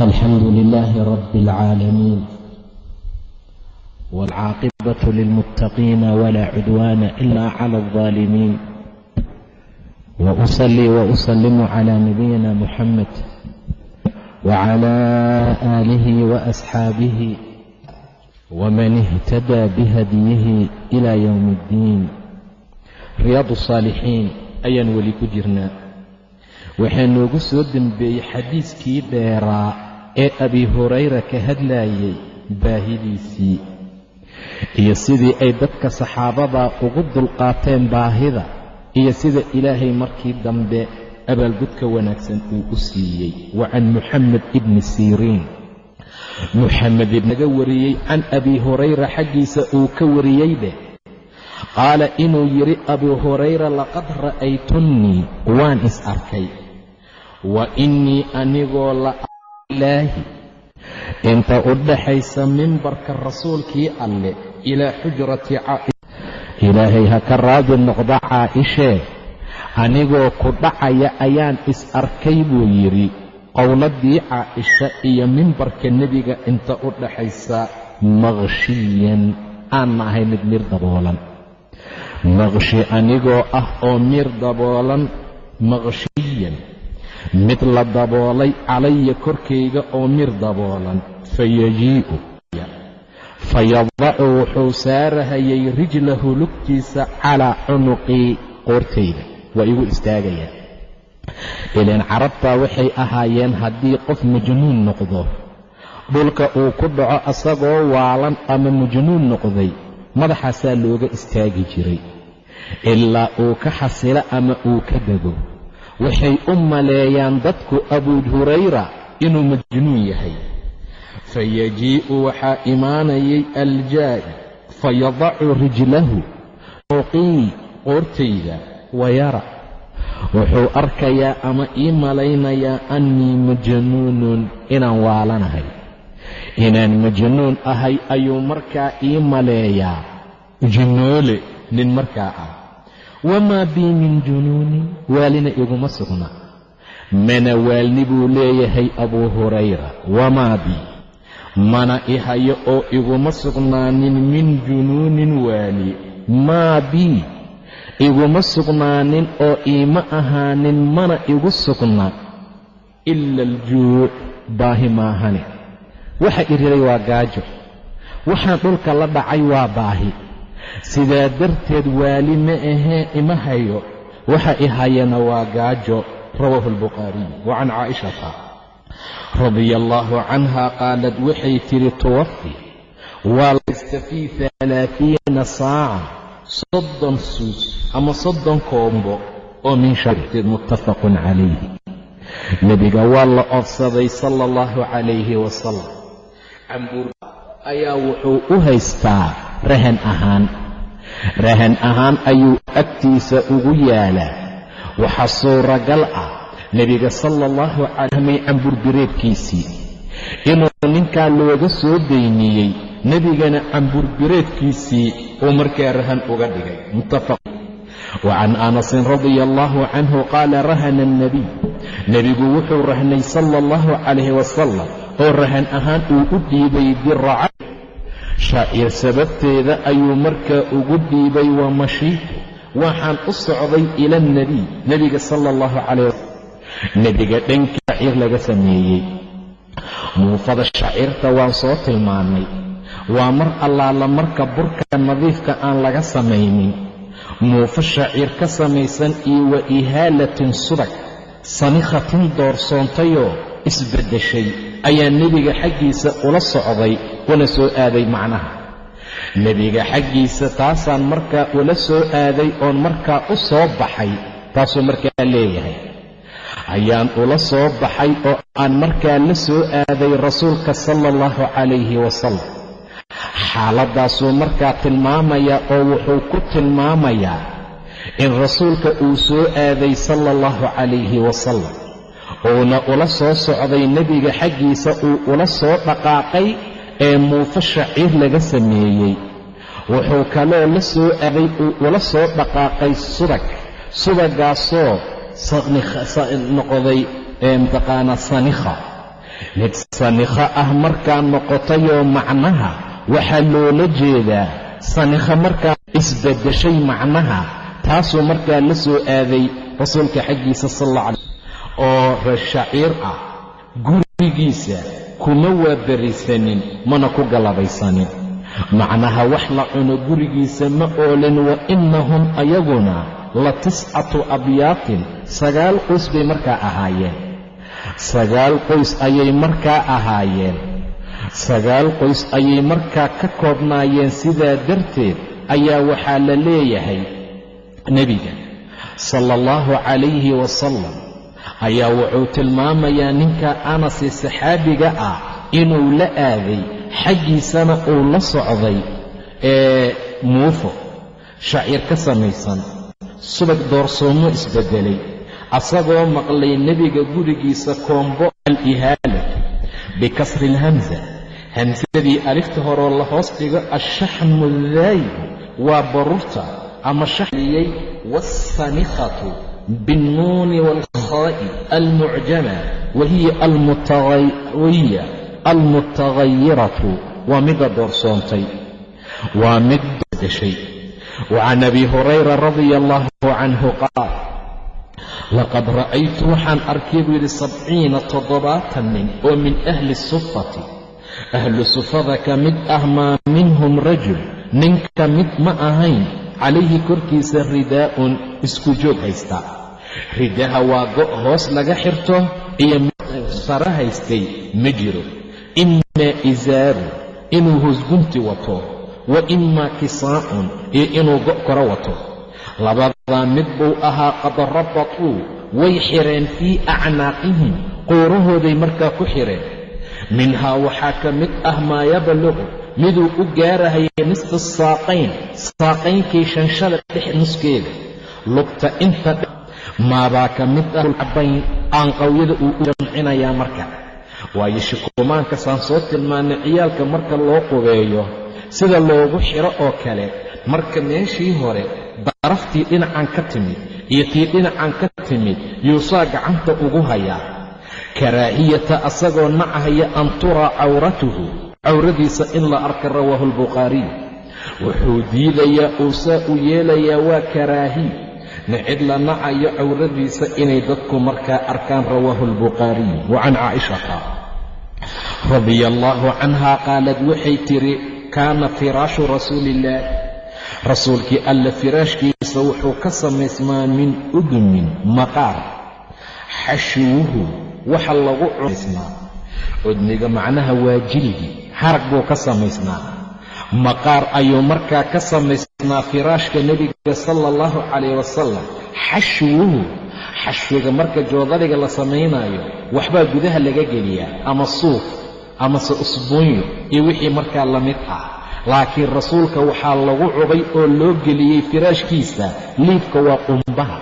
الحمد لله رب العالمين والعاقبة للمتقين ولا عدوان إلا على الظالمين وأصلي وأسلم على نبينا محمد وعلى آله وأصحابه ومن اهتدى بهديه إلى يوم الدين رياض الصالحين ayaan weli ku jirnaa waxaa noogu soo dembeeyey xadiiskii dheeraa ee abi hurayra ka hadlaayay baahidiisii. Iyo sidii ay dadka saxaabada ugu dulqaateen baahida iyo sida ilaahay markii dambe abaalgudka wanaagsan uu u siiyey. Wa can muxamed ibni siriin. Muxamed naga wariyey can abi hurayra xaggiisa uu ka wariyey qaala inuu yidhi abuu hurayra laqad ra'aytunnii waan is arkay. Wa innii anigoo la'ilaahi inta u dhaxaysa mimbarka rasuulkii alle ilaa xujrati ilaahay ha ka raadi noqda caa'ishee anigoo ku dhacaya ayaan is arkay buu yidhi qowladii caa'isha iyo mimbarka nebiga inta u dhaxaysa maqshiyan aanna ahay mid mir daboolan. Maqshi anigoo ah oo mir daboolan maqshiyan mid la daboolay calaya korkayga oo mir daboolan fayajii'u. Fayadacu wuxuu saarahayay rijlahu lugtiisa calaa cunuqii qoortayda waa igu istaagayaa ilaan carabtaa waxay ahaayeen haddii qof majnuun noqdo dhulka uu ku dhaco asagoo waalan ama majnuun noqday madaxaasaa looga istaagi jiray. Ilaa uu ka xasilo ama uu ka dego waxay u maleeyaan dadku abuu hurayra inuu majnuun yahay. Fayajii'u waxaa imaanayay aljaa'i fayadacu rijlahu uqii qoortayda wayara. Wuxuu arkayaa ama ii malaynayaa annii majnuunun inaan waalanahay. Inaan majnuun ahay ayuu markaa ii maleeyaa. Jinnoole nin markaa ah wamaa bii min junuunin waalina iguma sugna mana waalni buu leeyahay abuu hurayra wamaa bii mana ihayo oo iguma sugnaanin min junuunin waali maa bii iguma sugnaanin oo iima ahaanin mana igu sugna ila aljuuc baahi maahane waxa iriray waa gaajo waxaan dhulka la dhacay waa baahi sidaa darteed waali ma ahee ima hayo. Waxa i hayana waa gaajo. Rawaahu albukhaariy wa can caa'ishata radia allaahu canha qaalad waxay tidhi tuwafi waa laysta fii alaaiina saaca soddon suus ama soddon koombo oo min sharteed muttafaqun calayhi. Nebiga waa la oodsaday sala allahu calayhi wasalam ayaa wuxuu u haystaa rahan ahaan. Rahan ahaan ayuu agtiisa ugu yaalaa. Waxaa suuragal ah nebiga sala allahu calamay camburbireedkiisii inuu ninkaa looga soo dayniyey nebigana camburbireedkiisii uu markaa rahan uga dhigay. Muttafaq wa can anasin radia allahu canhu qaala rahana alnebiy nebigu wuxuu rahnay sala allahu calayhi wasalam oo rahan ahaan uu u dhiibay diraca shaa'ir sababteeda ayuu markaa ugu dhiibay waa mashiitu waxaan u socday ila alnebiy nebiga sala allahu calayh wasalam nebiga dhankii shaciir laga sameeyey. Muufada shaciirta waan soo tilmaannay waa mar allaala marka burka nadiifka aan laga samaynin. Muufo shaciir ka samaysan iyo wa ihaalatin subag sanikhatin doorsoontayoo isbeddeshay ayaa nebiga xaggiisa ula socday una soo aaday macnaha. Nebiga xaggiisa taasaan markaa ula soo aaday oon markaa u soo baxay taasuu markaa leeyahay. Ayaan ula soo baxay oo aan markaa la soo aaday rasuulka sala allahu calayhi wasalam xaaladdaasuu markaa tilmaamayaa oo wuxuu ku tilmaamayaa in rasuulka uu soo aaday sala allahu calayhi wasalam uuna ula soo socday nebiga xaggiisa uu ula soo dhaqaaqay ee muufo shaciir laga sameeyey. Wuxuu kaloo la soo aaday uu ula soo dhaqaaqay subag subagaasoo noqday mataqaanaa sanikha. Mid sanikha ah markaa noqotayoo macnaha waxaa loola jeedaa sanikha markaa isbaddeshay macnaha taasuu markaa la soo aaday rasuulka xaggiisa sal alla oo rashaciir ah gurigiisa kuma waabarisanin mana ku galabaysanin macnaha wax la cuno gurigiisa ma oolin wa innahum ayaguna la tiscatu abyaatin sagaal qoys bay markaa ahaayeen. Sagaal qoys ayay markaa ahaayeen. Sagaal qoys ayay markaa ka koobnaayeen sidaa darteed ayaa waxaa la leeyahay nebiga sala allahu calayhi wasalam ayaa wuxuu tilmaamayaa ninka anase saxaabiga ah inuu la aaday xaggiisana uu la socday ee muufo shaciir ka samaysan subag doorsoomo isbeddelay asagoo maqlay nebiga gurigiisa koombo al-ihaalatu bikasri ilhamsa hamsadii alifta horoo la hoos dhigo ashaxmu daayibu waa barurta ama shaxliyey waasanikhatu biاnnuuni waalkhaa'i almucjama wahiya almutagayiratu waa midda doorsoontay waa mid bedeshay wacan abi hurayra radia allahu canhu qaal laqad ra'aytu waxaan arkay buu yidhi sabciina toddobaatan nin oo min ahli sufati ahlu sufada ka mid ah maa minhum rajul nin mid ma ahayn calayhi korkiisa ridaa'un isku joog haysta. Ridaha waa go' hoos laga xirto iyo sare haystay ma jiro. Imaa isaaru inuu hoosgunti wato wa imaa kisaa'un iyo inuu go' koro wato. Labadaa mid buu ahaa qad rabatuu way xidheen fii acnaaqihim quurahooday markaa ku xidheen minhaa waxaa ka mid ah maa yabluqu miduu u gaarahaya nisfa saaqayn saaqaynkii shanshada dhex nuskeeda. Lugta inta maabaa ka mid ah cabayn aanqawyada uu u jamcinayaa marka. Waayo shikumaanka saan soo tilmaanay ciyaalka marka loo qubeeyo sida loogu xidho oo kale marka meeshii hore daraftii dhinacan ka timid iyo tii dhinacan ka timid yuusaa gacanta ugu hayaa. Karaahiyata asagoo nacahaya an turaa cawratuhu cawradiisa in la arka rawaahu albukhaariy wuxuu diidayaa uu u yeelayaa waa karaahiy nicid la nacayo cawradiisa inay dadku markaa arkaan rawaahu albukhaariy wa can caa'ishata radia allaahu canha qaalad waxay tidhi kaana firaashu rasuuliillaah rasuulkii alla firaashkiisa wuxuu ka samaysmaa min udumin maqaar. Xashwuhu waxa lagu cunaysnaa udmiga macnaha waa jildi harag buu ka samaysnaa. Maqaar ayuu markaa ka samaysnaa firaashka nebiga sala allahu calayh wasalam xashwuhu xashwiga marka joodariga la samaynaayo waxbaa gudaha laga geliyaa ama suuf amase usbuunyo iyo wixii markaa la mid ah. Laakiin rasuulka waxaa lagu cubay oo loo geliyey firaashkiisa liifka waa qumbaha.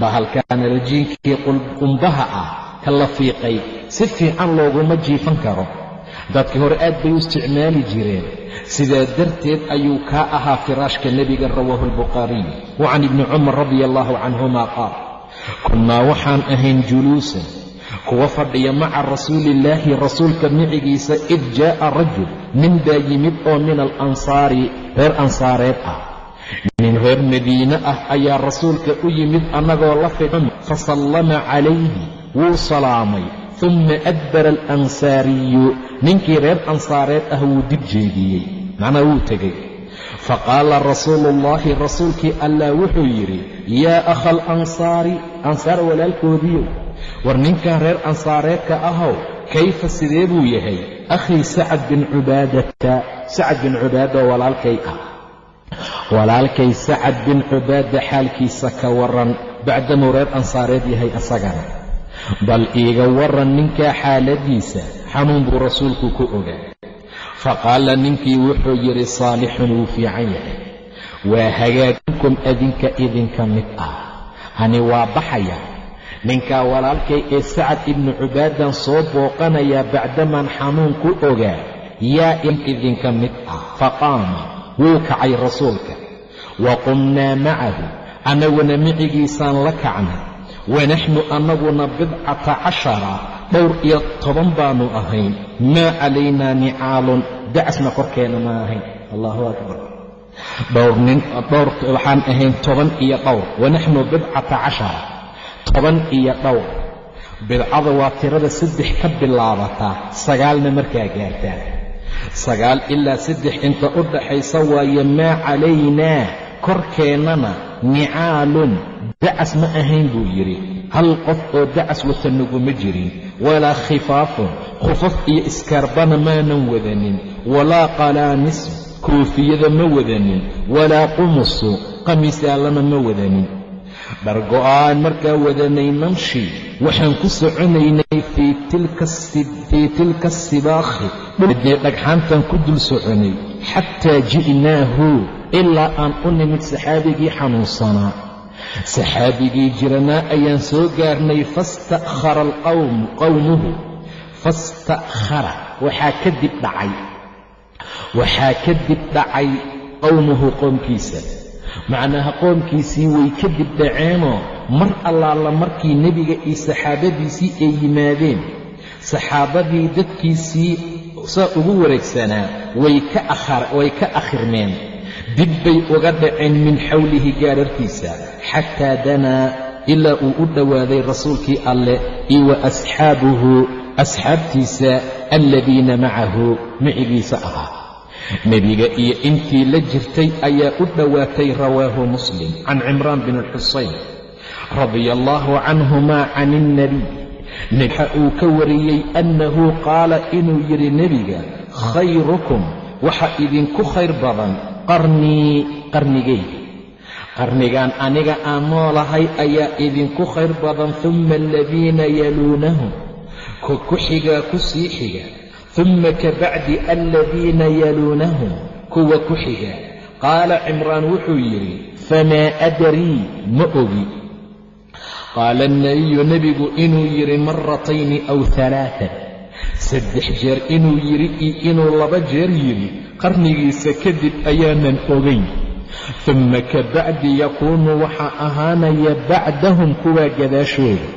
Bahalkaana rajiinkii qumbaha ah ka la fiiqay si fiican looguma jiifan karo dadkii hore aad bay u isticmaali jireen. Sidaa darteed ayuu kaa ahaa firaashka nebiga rawaahu albukhaariy wa can ibni cumar radia allaahu canhuma qaal kunnaa waxaan ahayn juluusan kuwa fadhiya maca rasuuliillaahi rasuulka micigiisa id jaa'a rajul nin baa yimid oo min alansaari reer ansaareed ah. Nin reer madiine ah ayaa rasuulka u yimid annagoo la fidhan fasallama calayhi wuu salaamay tumma adbara alansaariyu ninkii reer ansaareed ah wuu dib jeediyey macnaa wuu tegey faqaala rasuulu ullaahi rasuulkii allah wuxuu yidhi yaa akha alansaari ansaar walaalkoodiiyow war ninkan reer ansaareedka ahow kayfa sidee buu yahay akhii sacad bin cubaadata sacad bin cubaada oo walaalkay ah walaalkay sacad bin cubaada xaalkiisa ka waran bacdamuu reer ansaareed yahay asagana bal iiga waran ninkaa xaaladiisa xanuun buu rasuulku ku ogaa. Fa qaala ninkii wuxuu yidhi saalixun wuu fiican yahay. Waa hagaagminkum adinka idinka mid ah. Hani waa baxaya. Ninkaa walaalkay ee sacad ibnu cubaadan soo booqanayaa bacdamaan xanuun ku ogaa yaa in idinka mid ah. Faqaama wuu kacay rasuulka. Wa qumnaa macahu. Annaguna micigiisaan la kacnay wanaxnu annaguna bidcata cashara dhowr iyo toban baannu ahayn maa calaynaa nicaalun dacasna korkeena ma ahayn allahu akbar dhowr nin dhowr waxaan ahayn toban iyo dhowr wanaxnu bidcata cashara toban iyo dhowr bidcada waa tirada saddex ka bilaabataa sagaalna markaa gaartaa sagaal ilaa saddex inta u dhaxaysa waaye maa calaynaa korkeennana nicaalun dacas ma ahayn buu yidhi. Hal qof oo dacas wata naguma jirin. Walaa khifaafun khufaf iyo iskaarbana maanan wadanin. Walaa qalaanisu koofiyada ma wadanin. Walaa qumusu qamiisaallana ma wadanin. Dhargo'aan markaa wadanay namshi waxaan ku soconaynay fii tilka asibaakhi dhulkii dhagxaantan ku dul soconay. Xataa ji'naahu ilaa aan u nimid saxaabigii xanuunsanaa saxaabigii jiranaa ayaan soo gaarnay fasta'khara alqawmu qowmuhu fasta'khara. Waxaa kadib dhacay. Waxaa kadib dhacay qowmuhu qoomkiisa. Macnaha qoomkiisii way kadib dhaceenoo mar allaala markii nebiga iyo saxaabadiisii ay yimaadeen saxaabadii dadkiisii saa ugu wareegsanaa way ka akhirmeen dib bay uga dhaceen min xawlihi gaararkiisa xataa danaa ilaa uu u dhowaaday rasuulkii alleh iyo wa asxaabuhu asxaabtiisa aladiina macahu micigiisa ahaa. Nebiga iyo intii la jirtay ayaa u dhowaatay rawaahu muslim can cimraan bin alxusayn radia allaahu canhumaa can ilnebiy waxa uu ka wariyey annahu qaala inuu yidhi nebiga khayrukum waxa idinku khayr badan qarnii qarnigayga qarnigan aniga aan noolahay ayaa idinku khayr badan uma aladiina yaluunahum ka ku xigaa ku sii xiga. Uma kabacdi aladiina yaluunahum kuwa ku xiga. Qaala cimraan wuxuu yidhi famaa adrii? Ma ogi. Qaala alnabiyu nebigu inuu yidhi maratayni aw halaatan saddex jeer inuu yidhi iyo inuu laba jeer yidhi qarnigiisa kadib ayaanan ogayn uma kabacdi yakuunu waxaa ahaanaya bacdahum kuwaa gadaashooda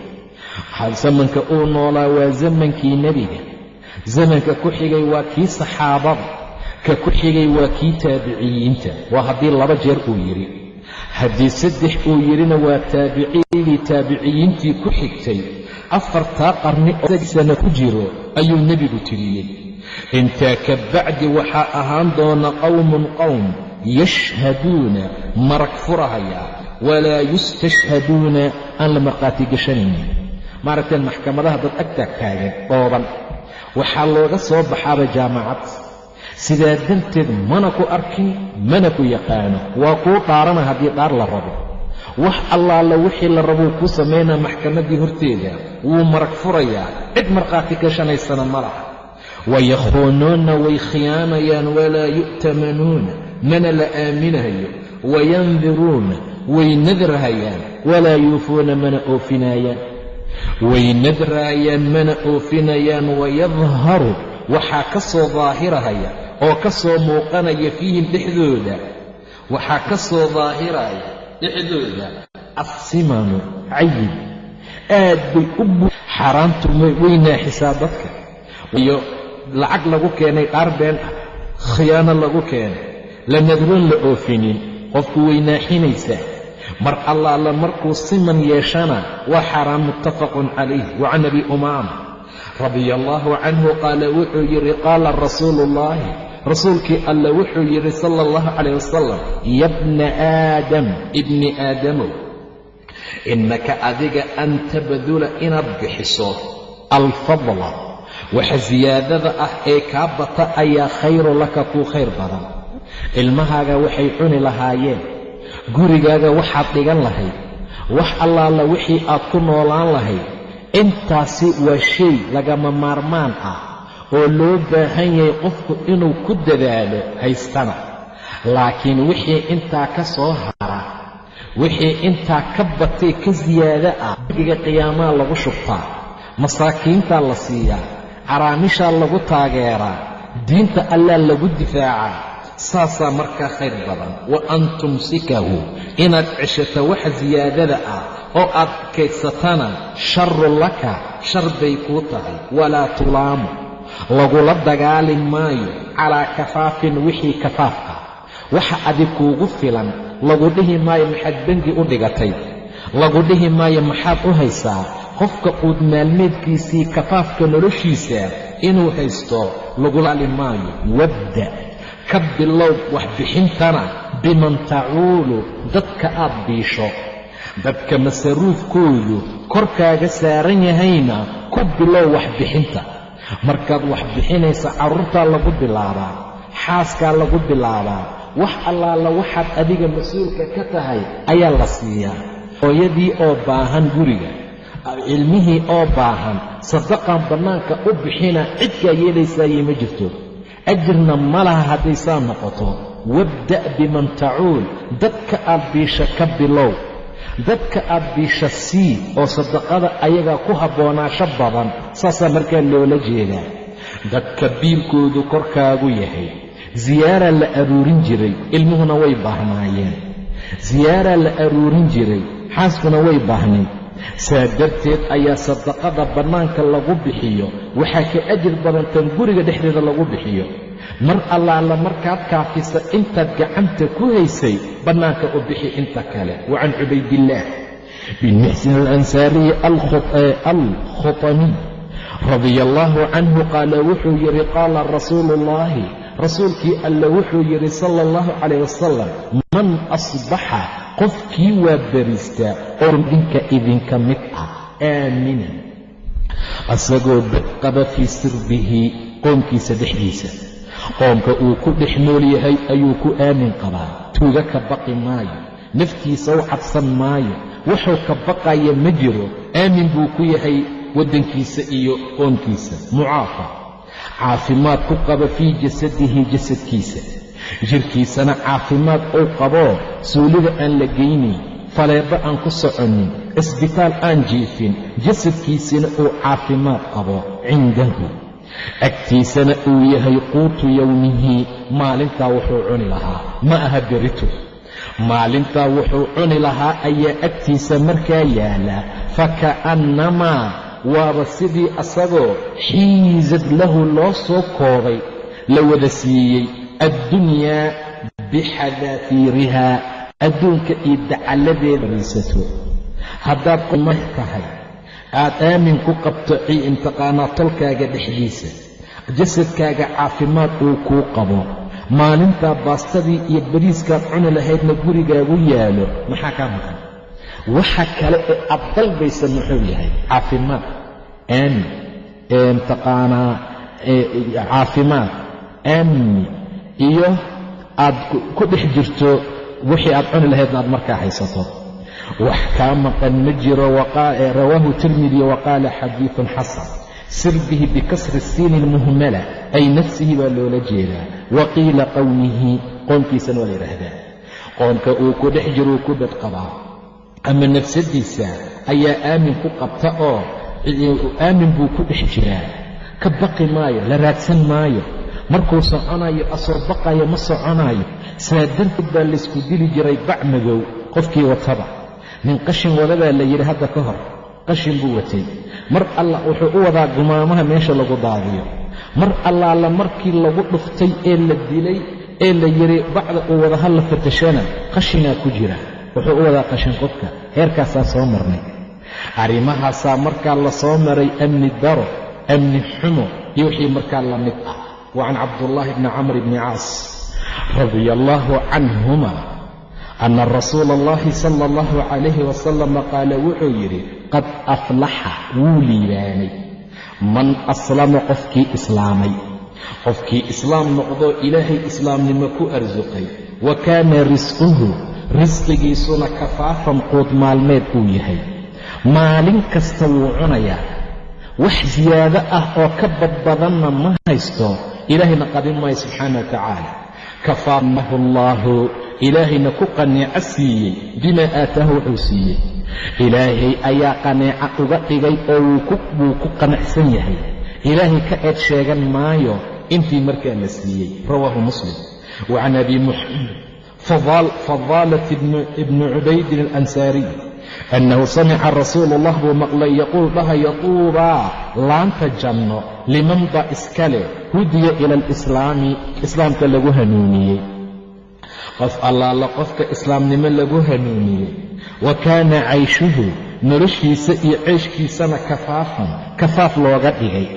zamanka uu noolaa waa zamankii nebiga. Zamanka ku xigay waa kii saxaabada. Ka ku xigay waa kii taabiciyiinta. Waa haddii laba jeer uu yidhi. Haddii saddex uu yidhina waa taabiciidii taabiciyiintii ku xigtay afartaa qarni oo ku jiro ayuu nebigu tiriyey intaa ka bacdi waxaa ahaan doona qowmun qowm yashhaduuna marag furahaya walaa yustashhaduuna aan la markhaati gashanaynin maaragteen maxkamadaha dad agtaag taagan dhooban waxaa looga soo baxaaba jaamacad. Sidaa darteed mana ku arkin mana ku yaqaano. Waa kuu dhaarana haddii dhaar la rabo wax allaala wixii la rabuu ku samaynaa maxkamaddii horteeda wuu marag furayaa cid markhaati gashanaysana ma laha. Wayakhuunuuna way khiyaanayaan walaa yu'tamanuuna mana la aaminayo. Wayandiruuna way nadrahayaan walaa yuufuuna mana oofinaayaan way nadraayaan mana oofinayaan. Wayadharu waxaa ka soo daahirahaya oo ka soo muuqanaya fiihim dhexdooda. Waxaa ka soo daahiraya dhexdooda. Assimanu cayib aad bay u bu way naaxisaa dadka iyo lacag lagu keenay dhaar been ah khiyaano lagu keenay. La nadroon la oofinin qofku way naaxinaysaa mar allaala markuu siman yeeshana waa xaaraan muttafaqun calayh wa can abi umaama radia allaahu canhu qaala wuxuu yidhi qaala rasuulu ullaahi rasuulkii alla wuxuu yidhi sala allahu calayh wasalam yabna aadam ibni aadamow innaka adiga an tabdula inaad bixiso alfadla waxa siyaadada ah ee kaa bata ayaa khayru laka kuu khayr badan. Ilmahaaga waxay cuni lahaayeen gurigaaga waxaad dhigan lahayd wax allaala wixii aad ku noolaan lahayd intaasi waa shay lagama maarmaan ah oo loo baahan yahay qofku inuu ku dadaalo haystana. Laakiin wixii intaa ka soo hara wixii intaa ka batay ka siyaado ah giga qiyaamaha lagu shubtaa masaakiintaa la siiyaa caraamishaa lagu taageeraa diinta allaa lagu difaacaa saasaa markaa khayr badan. Wa an tumsikahu inaad ceshato waxa siyaadada ah oo aad kaydsatana sharun laka shar bay kuu tahay. Walaa tulaamu lagula dagaali maayo calaa kafaafin wixii kafaaf ah waxa adig kuugu filan lagu dhihi maayo maxaad bengi u dhigatay. Lagu dhihi maayo maxaad u haysaa qofka quud maalmeedkiisii kafaafka noloshiisa inuu haysto lagulaali maayo wabda. Ka bilow waxbixintana biman tacuulu dadka aad biisho. Dadka masaruufkoodu korkaaga saaran yahayna ku bilow waxbixinta markaad wax bixinaysa carruurtaa lagu bilaabaa xaaskaa lagu bilaabaa wax allaala waxaad adiga mas'uulka ka tahay ayaa la siiyaa. Hooyadii oo baahan guriga cilmihii oo baahan sadaqan bannaanka u bixina cidkaa yeelaysaaye ma jirto. Ajirna ma laha hadday saa noqoto. Wabda' biman tacuul dadka aad biisha ka bilow dadka aad biisha sii oo sadaqada ayagaa ku habboonaasho badan saasaa markaa loola jeedaa. Dadka biilkoodu korkaagu yahay ziyaaraa la aruurin jiray ilmuhuna way baahnaayeen. Ziyaaraa la aruurin jiray xaaskuna way baahnayd. Saa darteed ayaa sadaqada bannaanka lagu bixiyo waxaa ka ajir badan tan guriga dhexdeeda lagu bixiyo mar allaala markaad kaafisa intaad gacanta ku haysay bannaanka u bixi inta kale. Wa can cubaydillaah bin muxsin alansaariyi alkhutamiy radia allaahu canhu qaala wuxuu yidhi qaala rasuulu ullaahi rasuulkii alle wuxuu yidhi sala allahu calayh wasalam man asbaxa qofkii waa beriistaa orun dhinka idinka mid ah. Aaminan asagoo badqaba fii sirbihi qoomkiisa dhexdiisa qoomka uu ku dhex nool yahay ayuu ku aamin qabaa. Tuuga ka baqi maayo naftiisa u cabsan maayo wuxuu ka baqaya ma jiro. Aamin buu ku yahay waddankiisa iyo qoomkiisa. Mucaafa caafimaad ku qaba fii jasadihi jasadkiisa. Jirhkiisana caafimaad uu qaboo suulida aan la geynayn faleebo aan ku soconin isbitaal aan jiifin jasadkiisina uu caafimaad qabo. Cindahu agtiisana uu yahay quutu yowmihi maalintaa wuxuu cuni lahaa. Ma aha berito maalintaa wuxuu cuni lahaa ayaa agtiisa markaa yaalla. Faka'annamaa waaba sidii asagoo xiisad lahu loo soo koobay la wada siiyey. Addunyaa bixadaafiirihaa adduunka iyo dacalladeeda raysato haddaad qomah tahay aad aamin ku qabto imtiqaanaa tolkaaga dhexdiisa. Jasadkaaga caafimaad uu kuu qabo. Maalintaa baastadii iyo bariiskaad cuni lahaydna gurigaagu yaalo. Maxaa kaa maqan? Waxa kale ee aad dalbaysa muxuu yahay caafimaad. Aamin mtaqaanaa caafimaad. Aamni iyo aad ku dhex jirto wixii aad cuni lahaydna aad markaa haysato wax kaa maqan ma jiro rawaahu tirmidi waqaala xadiidun xasan. Sir bihi bikasri siini lmuhmala ay nafsihi baa loola jeedaa. Wa qiila qowmihi qoomkiisana waa la yidhaahdaa. Qoomka uu ku dhex jiruu ku badqabaa. Ama nafsadiisa ayaa aamin ku qabta oo aamin buu ku dhex jiraa. Ka baqi maayo la raadsan maayo. Markuu soconayo asoo baqayo ma soconaayo. Saa darteed baa laysku dili jiray bac madow qofkii wataba nin qashin wadadaa la yidhi hadda ka hor qashin buu watay. Mar alla wuxuu u wadaa gumaamaha meesha lagu daadiyo. Mar allaala markii lagu dhuftay ee la dilay ee la yidhi bacda uu wada halla fatashana qashinaa ku jira. Wuxuu u wadaa qashin qofka heerkaasaa soo marnay. Arrimahaasaa markaa la soo maray amni daro amni xumo iyo wixii markaa la mid ah. Wa can cabdullaahi bni camr bni caas radia allaahu canhuma ana rasuula allahi sala allahu calayhi wasalama qaala wuxuu yidhi qad aflaxa wuu liibaanay man aslama qofkii islaamay qofkii islaam noqdoo ilaahay islaamnimo ku arsuqay wa kaana risquhu risqigiisuna kafaafan quud maalmeed uu yahay maalin kasta wuu cunayaa wax siyaado ah oo ka badbadanna ma haysto ilaahayna qadin maayo subxaana wa tacaala kafaanahu allaahu ilaahayna ku qaneeco siiyey bimaa aataahu wuxuu siiyey. Ilaahay ayaa qaneeco uga dhigay oo wuu ku qanacsan yahay. Ilaahay ka eed sheegan maayo intii markaa la siiyey. Rawaahu muslim. Wa can abi fadaalat ibni cubaydin alansaariy annahu samica rasuulu allah buu maqlay yaquul dhahaya tuubaa laanta janno liman baa iska leh hudiya ila alislaami islaamka lagu hanuuniyey. Qof allaala qofka islaamnimo lagu hanuuniyey. Wa kaana cayshuhu noloshiisa iyo ceyshkiisana kafaafan kafaaf looga dhigay.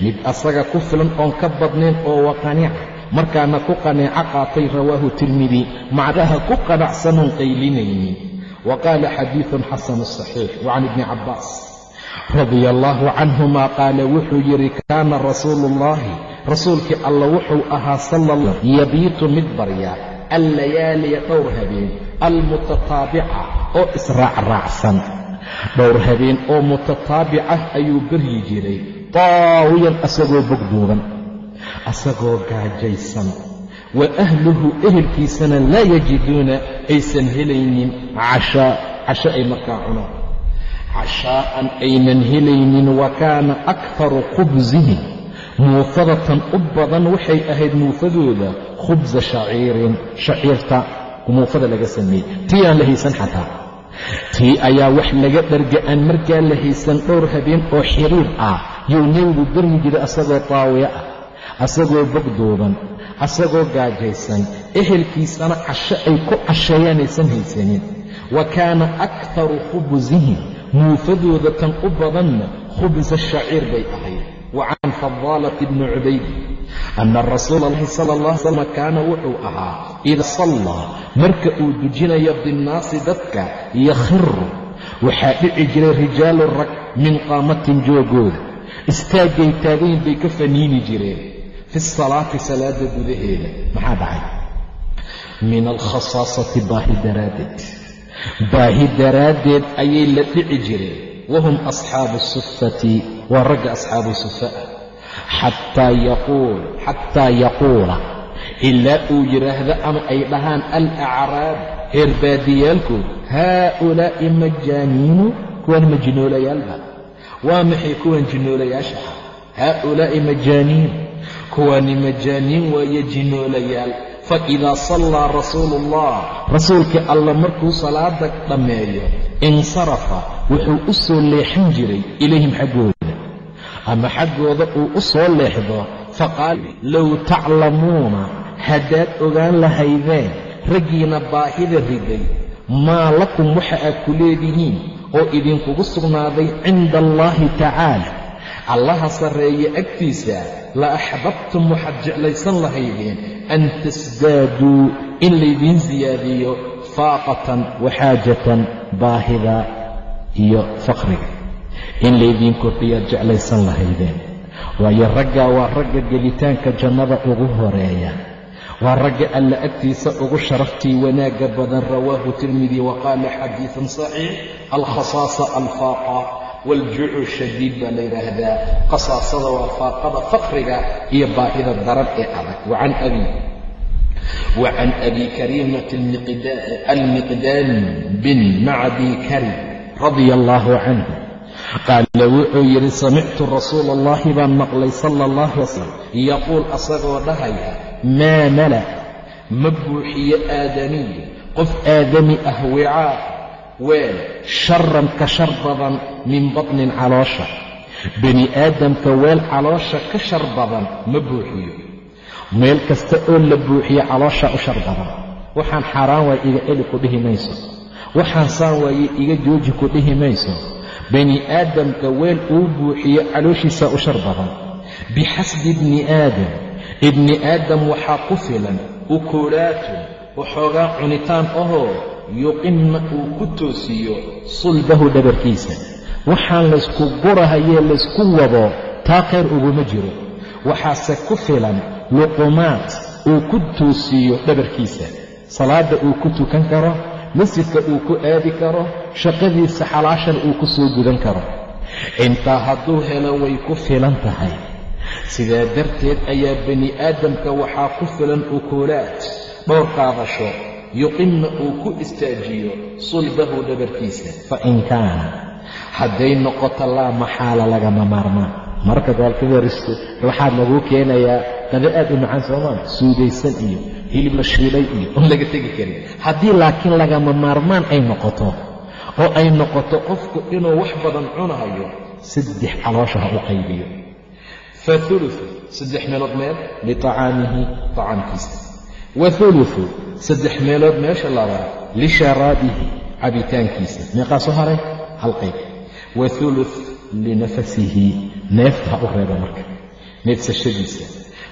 Mid asaga ku filan oon ka badnayn oo waqanica markaana ku qaneeco qaatay rawaahu tirmidi macnaha ku qanacsanoon qaylinaynin wa qaala xadiidun xasanu saxiix wa can ibni cabbaas. Radia allaahu canhuma qaala wuxuu yidhi kaana rasuulu ullaahi rasuulkii alla wuxuu ahaa sala yabiitu mid barya allayaaliya dhowr habeen almutataabica oo israacraacsan. Dhowr habeen oo mutataabicah ayuu baryi jiray taawiyan asagoo bogduuban asagoo gaajaysan. Wa ahluhu ehelkiisana laa yajiduuna aysan helaynin cashaa casho ay markaa cunaan cashaa'an aynan helaynin wa kaana akharu khubsihi muufadatan u badan waxay ahayd muufadooda khubsa shaciirin shaciirta muufada laga sameeyey. Tii aan la haysan xataa. Tii ayaa wax laga dharga aan markaa la haysan dhowr habeen oo xiriir ah. Yuu nebigu baryi jiray asagoo taawiya ah asagoo bogdooban asagoo gaajaysan ehelkiisana casho ay ku casheeyaan aysan haysanin wa kaana akharu khubsihi muufadooda tan u badanna khubsa shaciir bay ahayd wa can fadaalati bni cubayd ana rasuula allahi sala allah slam kaana wuxuu ahaa ida sallaa marka uu dujinayo binnaasi dadka yakhiru waxaa dhici jiray rijaalu rag min qaamatin joogooda istaaggay taagayn bay ka faniini jireen fi salaati salaada gudaheeda maxaa dhacay min alkhasaasati baahi daraaddeed baahi daraaddeed ayay la dhici jireen wahum asxaabu sufati waa ragga asxaabu sufa ah xataa yaquula ilaa uu yidhaahdo ama ay dhahaan alacraab reer baadiyaalkood haaulaa'i majaaniinu kuwan majinoolayaalla waa maxay kuwan jinoolayaasha haaulaa'i majaaniin kuwani majaaniin waaye jinoolayaal fa idaa sallaa rasuulu ullah rasuulkii alla markuu salaada dhammeeyo insarafa wuxuu u soo leexan jiray ilayhim xaggooda ama xaggooda uu u soo leexdo faqaal low taclamuuna haddaad ogaan lahaydeen raggiina baahida riday maa lakum waxa aad ku leedihiin oo idinkugu sugnaaday cinda allaahi tacaala allaha sarreeye agtiisa la axbabtum waxaad jeclaysan lahaydeen an tasdaaduu in laydiin siyaadiyo faaqatan waxaajatan baahida iyo faqriga in laydiin kordhiyaad jeclaysan lahaydeen waayo raggaa waa ragga gelitaanka jannada ugu horreeya waa ragga alla agtiisa ugu sharaftii wanaagga badan rawaahu tirmidi wa qaala xadiidan saxiix alkhasaasa alfaaqa waaljuucu shadiid baa la yidhaahdaa khasaasada waa faaqada faqriga iyo baahida daran ee adag wacan abi wa can abi kariimati almiqdaam bin macdi karim radia allaahu canhu qaala wuxuu yidhi samictu rasuula allahi baan maqlay sala allahu wasalam yaquul asagoo dhahaya maa mala ma buuxiyo aadamiy qof aadami ah wicaa weel sharan ka shar badan min batnin caloosha. Bani aadamka weel caloosha ka shar badan ma buuxiyo. Meel kasta oo la buuxiyo caloosha u shar badan. Waxaan xaaraan waay iga eli ku dhihi mayso. Waxaan saan waaye iga jooji ku dhihi mayso. Bani aadamka weel uu buuxiyo calooshiisaa u shar badan. Bixasbi ibni aadam. Ibni aadam waxaa ku filan. Ukulaatun waxoogaa cunitaan ahoo yuqimna uu ku toosiyo sulbahu dhabarkiisa. Waxaan laysku gurahayee laysku wado taa khayr uguma jiro. Waxaase ku filan luqumaad uu ku toosiyo dhabarkiisa. Salaadda uu ku tukan karo masjidka uu ku aadi karo shaqadiisa xalaashan uu ku soo gudan karo. Intaa hadduu helo way ku filan tahay. Sidaa darteed ayaa bani aadamka waxaa ku filan ukuulaad dhowr qaadasho yuqimna uu ku istaajiyo sulbahu dhabarkiisa. Fa in kaana. Hadday noqoto laa maxaala lagama maarmaan marka goolka waristo waxaa laguu keenayaa qado aad u macaan soomaa suudaysan iyo hilib la shiilay iyo un laga tegi karin. Haddii laakiin lagama maarmaan ay noqoto oo ay noqoto qofku inuu wax badan cunayo saddex caloosha ha u qaybiyo. Fa ulufu saddex meelood meel liطacaamihi طacaamkiisa wa ulufu saddex meelood meesha labaad lisharaabihi cabitaankiisa meeqaa haray hal qayb wa ulu linafasihi neefta ha u reeba marka neefsashadiisa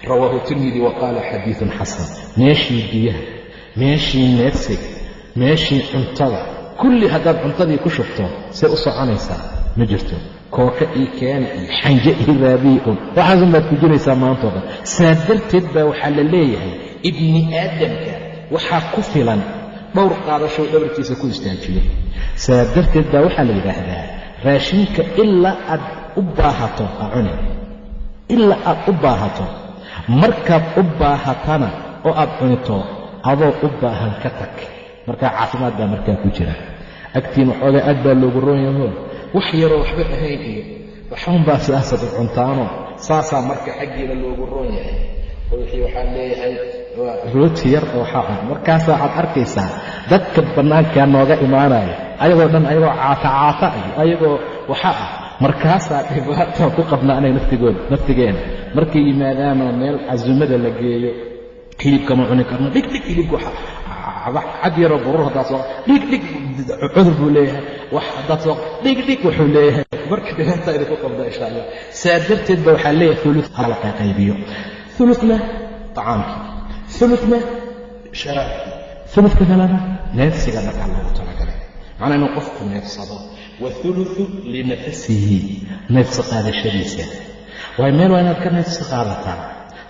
rawaahu tirmidi wa qaala xadiidun xasan meeshii biyaha meeshii neefsiga meeshii cuntada kulli haddaad cuntadii ku shubto say u soconaysaa ma jirto kooka io keena iyo xanje iyo raabiyi un waxaasun baad ku jiraysaa maantoo dhan saa darteed baa waxaa la leeyahay ibni aadamka waxaa ku filan dhowr qaadashoo dhabarkiisa ku istaajiyo saa darteed baa waxaa la yidhaahdaa raashinka ilaa aad u baahato ha cuni ilaa aad u baahato. Markaad u baahatana oo aad cunito adoo u baahan ka tag. Markaa caafimaad baa markaa ku jira. Agtiin waxoogaa aad baa loogu roon yaho wax yaroo waxba ahayn iyo waxaunbaa sidaasad cuntaano saasaa marka xaggiina loogu roon yahay. Wixii waxaan leeyahay rooti yar oo waxaa ah. Markaasaa waxaad arkaysaa dadka bannaankaa nooga imaanaya ayagoo dhan ayagoo caata-caata iyo ayagoo waxaa ah. Markaasaa dhibaata ku qabna anaga naftigooda naftigeena markay yimaadaanoo meel casumada la geeyo hilibkama cuni karno. Dhig dhig hilibka cad yaroo burur haddaad soo dhig dhig cudur buu leeyahay. Wax haddaad soo dhig dhig wuxuu leeyahay. Marka dhibaata idinku qabda insha allah saa darteed ba waxaa leeyahay ulu hala qaybiyo. Uluna acaamkii uluna sharaabkii uludka kalena neefsiga markaa loogu talagalay. Macnaa inuu qofku neefsado. Wauluثu linafasihi neefsi qaadashadiisa. Waayo meel waa inaad ka neefsi qaadataa.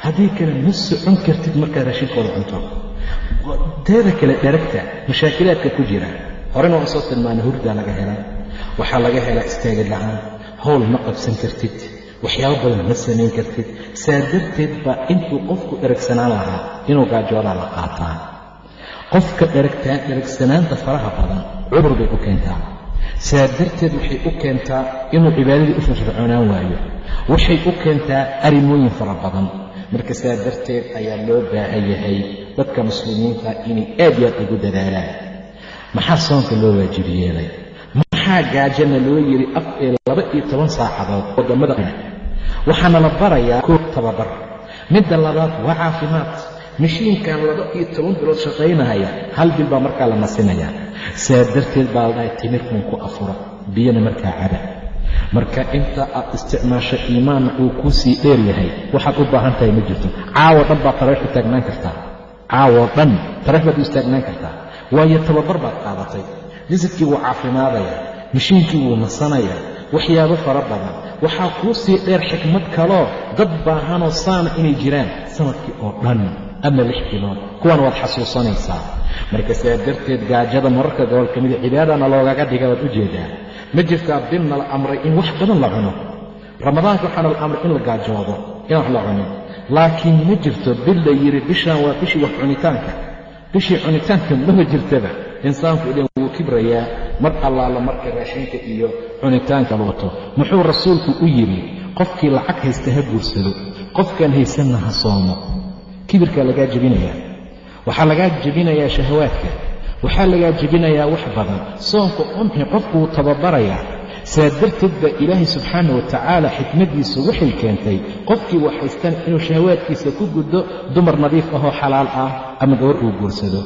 Haddii kale ma socon kartid markaad raashinkooda cunto. Teeda kale dharagta mashaakilaadka ku jira. Horena waan soo tilmaanay hurdaa laga helaa. Waxaa laga helaa istaagid la'aan. Howl ma qabsan kartid waxyaabo badan ma samayn kartid. Saa darteed baa intuu qofku dheragsanaan lahaa inuu gaajoodaa la qaataa. Qofka dheragsanaanta faraha badan cudur bay u keentaa. Saa darteed waxay u keentaa inuu cibaadadii u firfircoonaan waayo. Waxay u keentaa arrimooyin fara badan. Marka saa darteed ayaa loo baahan yahay dadka muslimiinta inay aad iyo aad ugu dadaalaan. Maxaa soonka loo waajib yeelay? Maxaa gaajana loo yidhi laba iyo toban saacadood waddammada waxaana la barayaa koo tababar. Midda labaad waa caafimaad. Mashiinkan laba iyo toban bilood shaqaynahaya hal bil baa markaa la nasinaya saa darteed baa la dhahay timirkun ku afura biyana markaa caba. Marka inta aad isticmaasho iimaanna uu kuu sii dheer yahay waxaad u baahan tahay ma jirto. Caawo dhan baad tarawiix u taagnaan kartaa. Caawo dhan tarawiix baad u istaagnaan kartaa. Waayo tababar baad qaadatay. Jasadkii wuu caafimaadaya mashiinkii wuu nasanayaa. Waxyaabo fara badan waxaa kuu sii dheer xikmad kaloo dad baahanoo saana inay jiraan sannadkii oo dhan ama lix bilood. Kuwana waad xasuusanaysaa. Marka saa darteed gaajada mararka gobol ka mida cibaadana loogaga dhiga waad u jeedaa. Ma jirtaa bilna la amray in wax badan la cuno? Ramadaanka waxaana la amray in la gaajoodo inaan wax la cunin laakiin ma jirto bil la yidhi bishaan waa bishii wax cunitaanka. Bishii cunitaanka maba jirtaba. Insaanku ilan wuu kibrayaa mar allaala marka raashinka iyo cunitaanka wato muxuu rasuulku u yidhi qofkii lacag haysta ha guursado qofkaan haysanna ha soomo. Kibirkaa lagaa jebinayaa. Waxaa lagaa jebinayaa shahawaadka. Waxaa lagaa jebinayaa wax badan. Soonka unxi qofkuu tababarayaa. Saa darteed baa ilaahay subxaana wa tacaala xikmaddiisu waxay keentay qofkii wax haystan inuu shahawaadkiisa ku guddo dumar nadiif ahoo xalaal ah ama gabar uu guursado.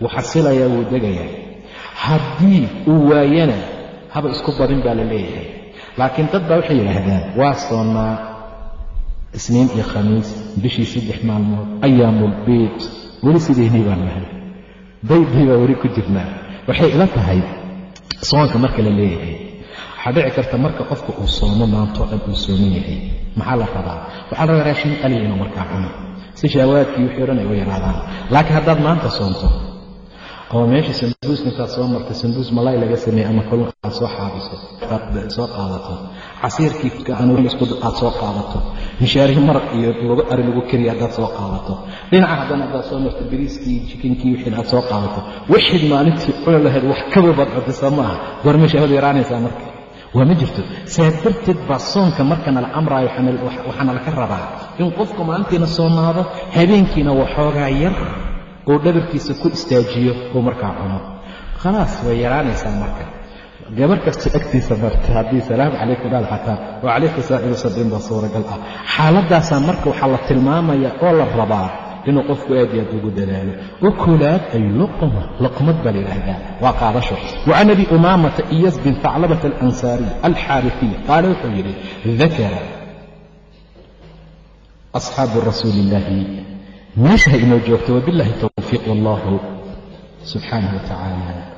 Wuu xasilayaa wuu degayaa. Haddii uu waayana haba isku badin baa la leeyahay. Laakiin dad baa waxay yidhaahdaan waa soonnaa isniin iyo khamiis bishii saddex maalmood ayaamulbiid weli sidaynii baan nahay daydii baa weli ku jirnaa. Waxay ila tahay soonka marka la leeyahay. Waxaa dhici karta marka qofka uu soomo maantoo dhan uu sooman yahay. Maxaa la rabaa? Waxaa la rabaa raashin qaliya inuu markaa cuno. Si shaawaadkii wixii o dhan ay u yaraadaan. Laakiin haddaad maanta soonto oo meesha sambuuska intaad soo marta sambuus malaay laga sameeyey ama kalluun aad soo xaabiso soo qaadato. Casiirkii aad soo qaadato. Mishaarihi maraq iyo lagu ari lagu kariya haddaad soo qaadato. Dhinaca haddana haddaad soo marto bariiskii jikinkii wixii aad soo qaadato. Wixid maalintii cuni lahayd wax kababaad codisa ma aha goor meeshaabad yaraanaysaa marka. Waa ma jirto. Saa darteed baa soonka markana la amraayo waxaana laka rabaa in qofku maalintiina soonaado habeenkiina waxoogaa yar uu dhabarkiisa ku istaajiyo uu markaa cuno. Khalaas way yaraanaysaa marka. Gabar kasta agtiisa marta haddii salaamu calaykum dhaal xataa oo calayka saa'iru sabin baa suuragal ah. Xaaladaasaa marka waxaa la tilmaamaya oo la rabaa inuu qofku aad iyo aad ugu dadaalo. Ukulaad ay luqma luqmad baa layidhaahdaa waa qaadasho. Wacan abi umaamata iyas bin thaclabata alansaariy alxaarifiy qaale wuxuu yidhi dakara asxaabu rasuuli illaahi meesha ha inoo joogto wabillahi towfiiq wallahu subxaanah wa tacaala